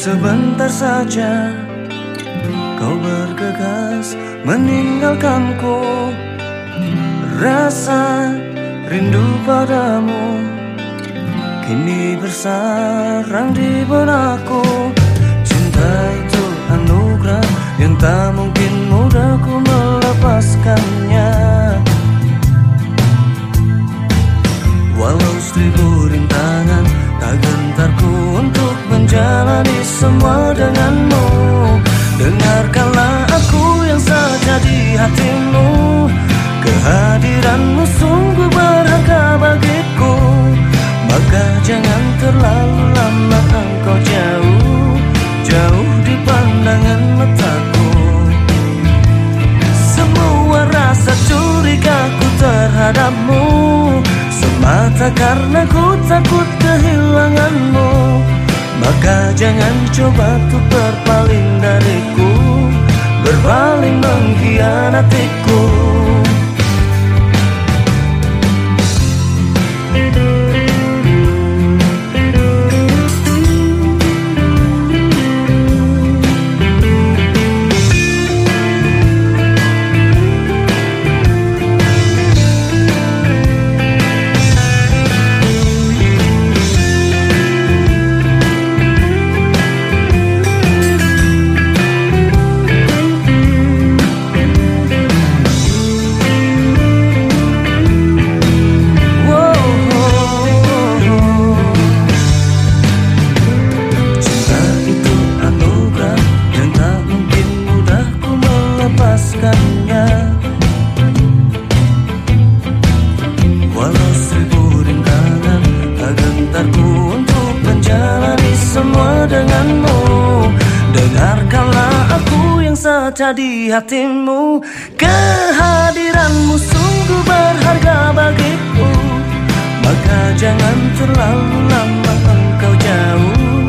Sebentar saja kau bergegas meninggalkanku. Rasa rindu padamu Kini bersarang di benakku. Cinta itu anugerah yang tak mungkin semua denganmu. Dengarkanlah aku yang saja di hatimu. Kehadiranmu sungguh berharga bagiku. Maka jangan terlalu lama engkau jauh. Jauh di pandangan mataku. Semua rasa curigaku terhadapmu. Semata karena ku takut kehilanganmu jangan coba untuk berpaling dariku. Berpaling mengkhianatiku setia di hatimu. Kehadiranmu sungguh berharga bagiku. Maka jangan terlalu lama engkau jauh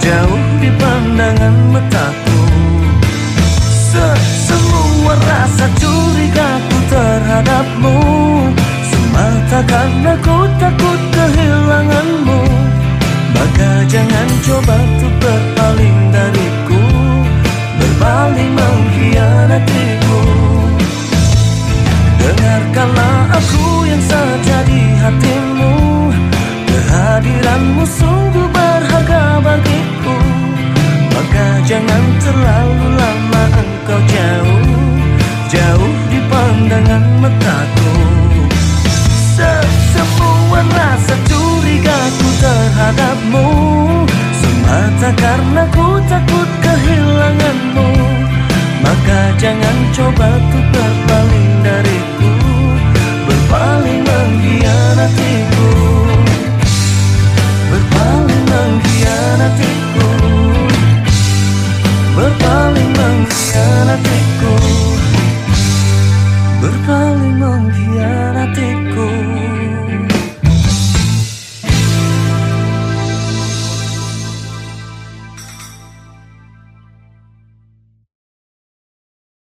Jauh di pandangan mataku. Semua rasa curigaku terhadapmu. Semata karena ku takut kehilanganmu. Maka jangan coba berpaling sungguh berharga bagiku. Maka jangan terlalu lama engkau jauh Jauh di pandangan mataku. Semua rasa curigaku terhadapmu. Semata karena ku takut kehilanganmu. Maka jangan coba tuh berpaling dariku. Berpaling mengkhianatimu.